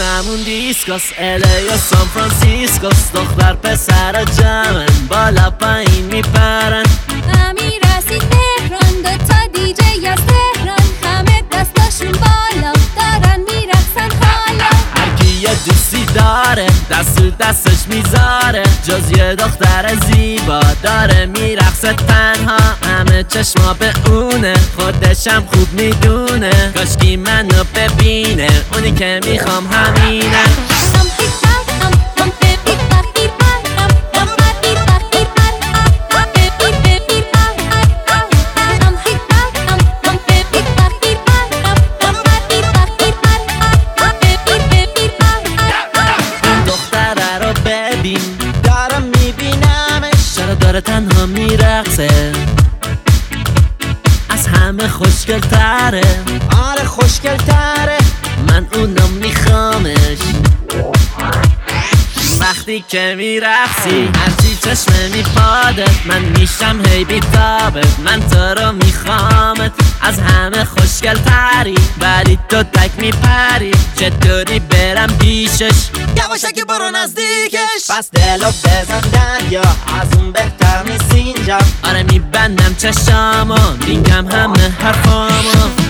همون دیسکاس الی یا سان فرانسیسکوس دختر پسر جمن بالا پایین میپرن. دوستی داره دست دستش می‌ذاره. جز یه دختر زیبا داره. میرقصه تنها. همه چشما به اونه. خودشم خوب می‌دونه. کاشکی منو ببینه. اونی که می‌خوام همینه. میرقصه. از همه خوشگل تره آره خوشگل تره من اونو میخوامش. وقتی که میرقصی هرچی چشمه میپادت من میشم هی بیتابت من تو رو میخوامت از همه خوشگل تری ولی تو تک میپری. چطوری برم پیشش؟ یواشکی برو نزدیکش. پس دلو بزن دریا. از اون بهتر اینجا آره میبندم چشامو میگم همه حرفامو.